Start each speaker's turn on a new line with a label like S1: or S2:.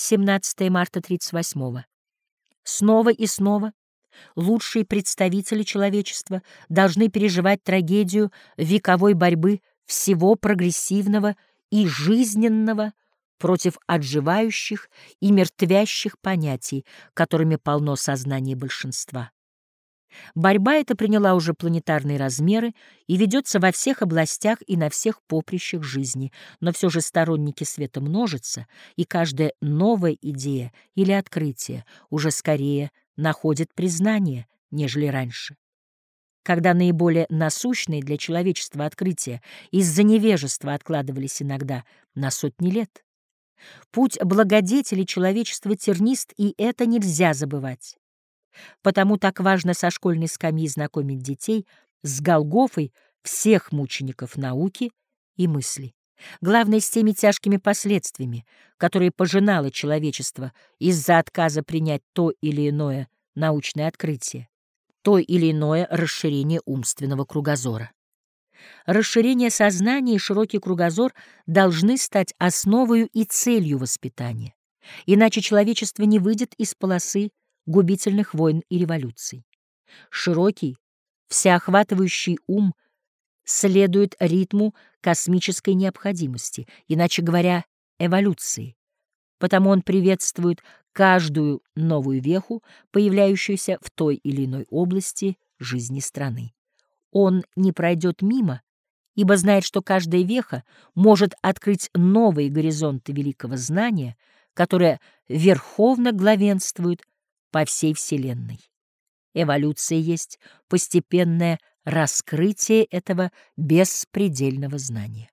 S1: 17 марта 38 -го. Снова и снова лучшие представители человечества должны переживать трагедию вековой борьбы всего прогрессивного и жизненного против отживающих и мертвящих понятий, которыми полно сознание большинства. Борьба эта приняла уже планетарные размеры и ведется во всех областях и на всех поприщах жизни, но все же сторонники света множатся, и каждая новая идея или открытие уже скорее находит признание, нежели раньше. Когда наиболее насущные для человечества открытия из-за невежества откладывались иногда на сотни лет. Путь благодетели человечества тернист, и это нельзя забывать. Потому так важно со школьной скамьи знакомить детей с Голгофой всех мучеников науки и мысли. Главное, с теми тяжкими последствиями, которые пожинало человечество из-за отказа принять то или иное научное открытие, то или иное расширение умственного кругозора. Расширение сознания и широкий кругозор должны стать основою и целью воспитания, иначе человечество не выйдет из полосы губительных войн и революций. Широкий, всеохватывающий ум следует ритму космической необходимости, иначе говоря, эволюции. Потому он приветствует каждую новую веху, появляющуюся в той или иной области жизни страны. Он не пройдет мимо, ибо знает, что каждая веха может открыть новые горизонты великого знания, которое верховно главенствует по всей Вселенной. Эволюция есть постепенное раскрытие этого беспредельного знания.